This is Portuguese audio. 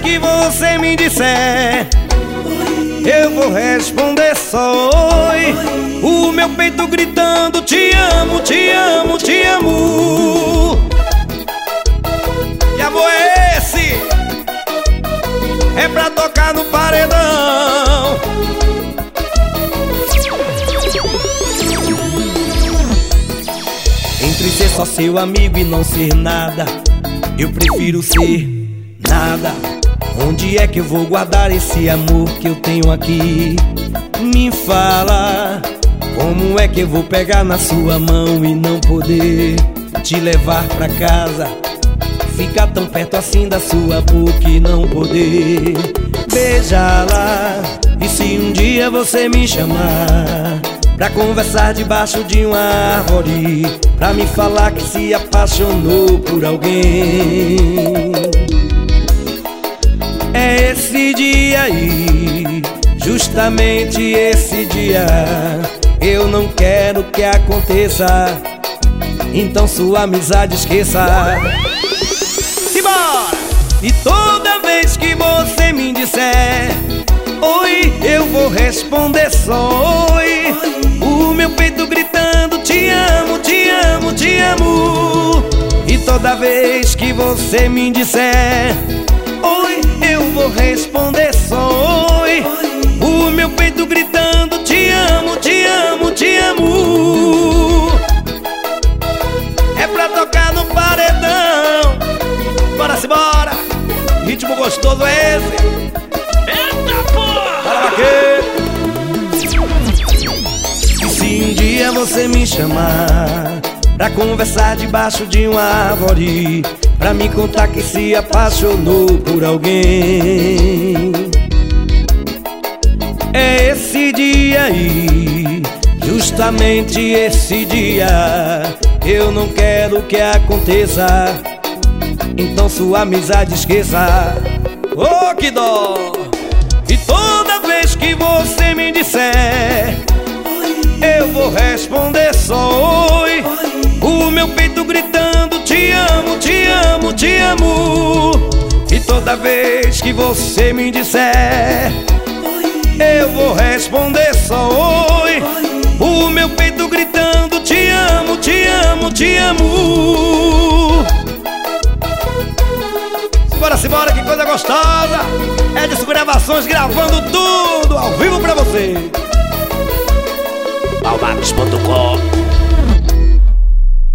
que você me disser Eu vou responder só oi. O meu peito gritando Te amo, te amo, te amo. Que amor é esse? É pra tocar no paredão. Entre ser só seu amigo e não ser nada Eu prefiro ser nada Onde é que eu vou guardar esse amor que eu tenho aqui? Me fala Como é que eu vou pegar na sua mão e não poder te levar pra casa? Ficar tão perto assim da sua boca e não poder beijá-la E se um dia você me chamar Pra conversar debaixo de uma árvore Pra me falar que se apaixonou por alguém esse dia aí Justamente esse dia Eu não quero que aconteça. Então sua amizade esqueça. Simbora! E toda vez que você me disser Oi, eu vou responder só oi O meu peito gritando Te amo, te amo, te amo E toda vez que você me disser Oi, eu vou responder só oi. O meu peito gritando Te amo, te amo, te amo. É pra tocar no paredão. Bora, se bora Ritmo gostoso é esse. E se um dia você me chamar Pra conversar debaixo de uma árvore Pra me contar que se apaixonou por alguém. É esse dia aí Justamente esse dia. Eu não quero que aconteça. Então sua amizade esqueça. Oh, que dó! E toda vez que você me disser Eu vou responder só oi. O meu peito gritando Toda vez que você me disser Eu vou responder só oi. O meu peito gritando Te amo, te amo, te amo. Simbora, simbora, que coisa gostosa. Edson Gravações gravando tudo ao vivo pra você. Almax.com